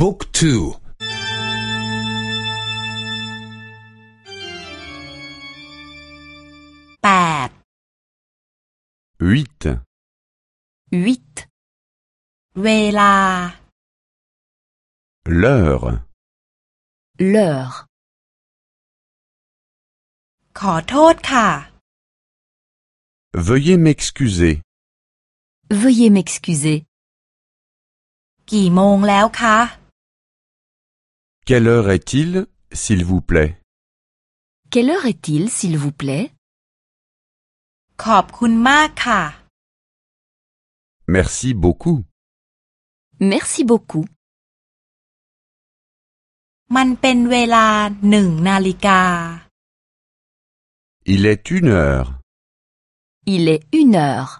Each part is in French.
บุ๊กทู แปด huit, 8. เวลา l'heure, L'heure. ขอโทษค่ะ veuillez m'excuser. Veuillez m'excuser. กี่โมงแล้วคะ Quelle heure est-il, s'il vous plaît Quelle heure est-il, s'il vous plaît ขอบคุณมากค่ะ Merci beaucoup. Merci beaucoup. มันเป็นเวลาหนึ่งนาฬิกา Il est une heure. Il est une heure.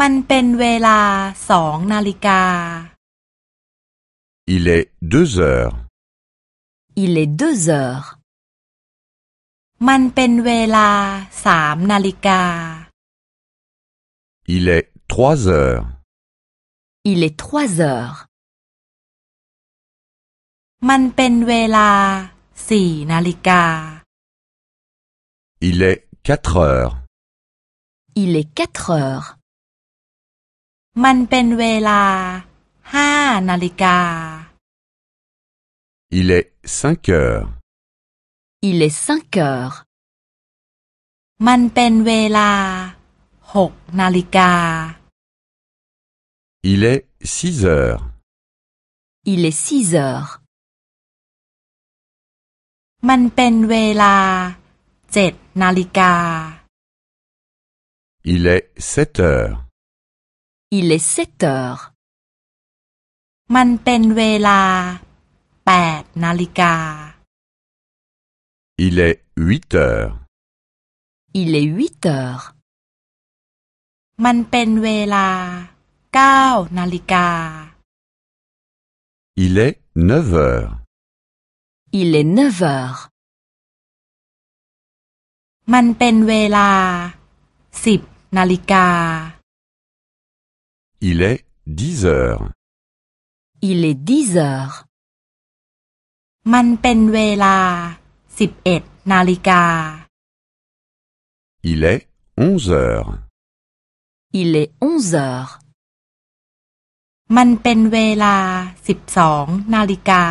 มันเป็นเวลาสองนาฬิกา Il est deux heures. Il est deux heures. มันเป็นเวลาสามนาฬิกา Il est trois heures. Il est trois heures. มันเป็นเวลาสี่นาฬิกา Il est quatre heures. Il est quatre heures. มันเป็นเวลาห้านาฬิกา Il est cinq heures. Il est cinq heures. มันเป็นเวลาหกนาฬิกา Il est six heures. Il est six heures. มันเป็นเวลาเจ็ดนาฬิกา Il est sept heures. Il est sept heures. มันเป็นเวลา แปดนาฬิกา Il est huit heures. Il est huit heures. มันเป็นเวลาเก้านาฬิกา Il est neuf heures. Il est neuf heures. มันเป็นเวลาสิบนาฬิกา Il est dix heures. Il est dix heures. มันเป็นเวลาสิบเอ็ดนาฬิกา Il est onze heures. Il est onze heures. มันเป็นเวลาสิบสองนาฬิกา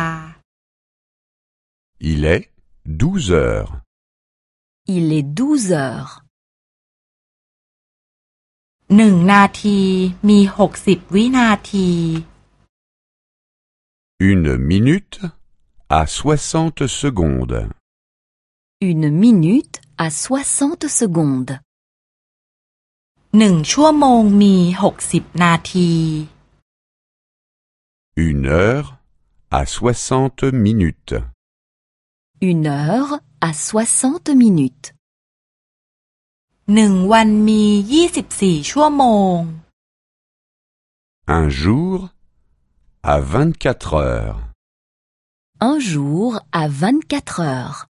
Il est douze heures. Il est douze heures. หนึ่งนาทีมีหกสิบวินาที Une minute à soixante secondes. Une minute à soixante secondes. หนึ่งชั่วโมงมีหกสิบนาที Une heure à soixante minutes. Une heure à soixante minutes. หนึ่งวันมียี่สิบสี่ชั่วโมง Un jour à vingt-quatre heures. Un jour à vingt-quatre heures.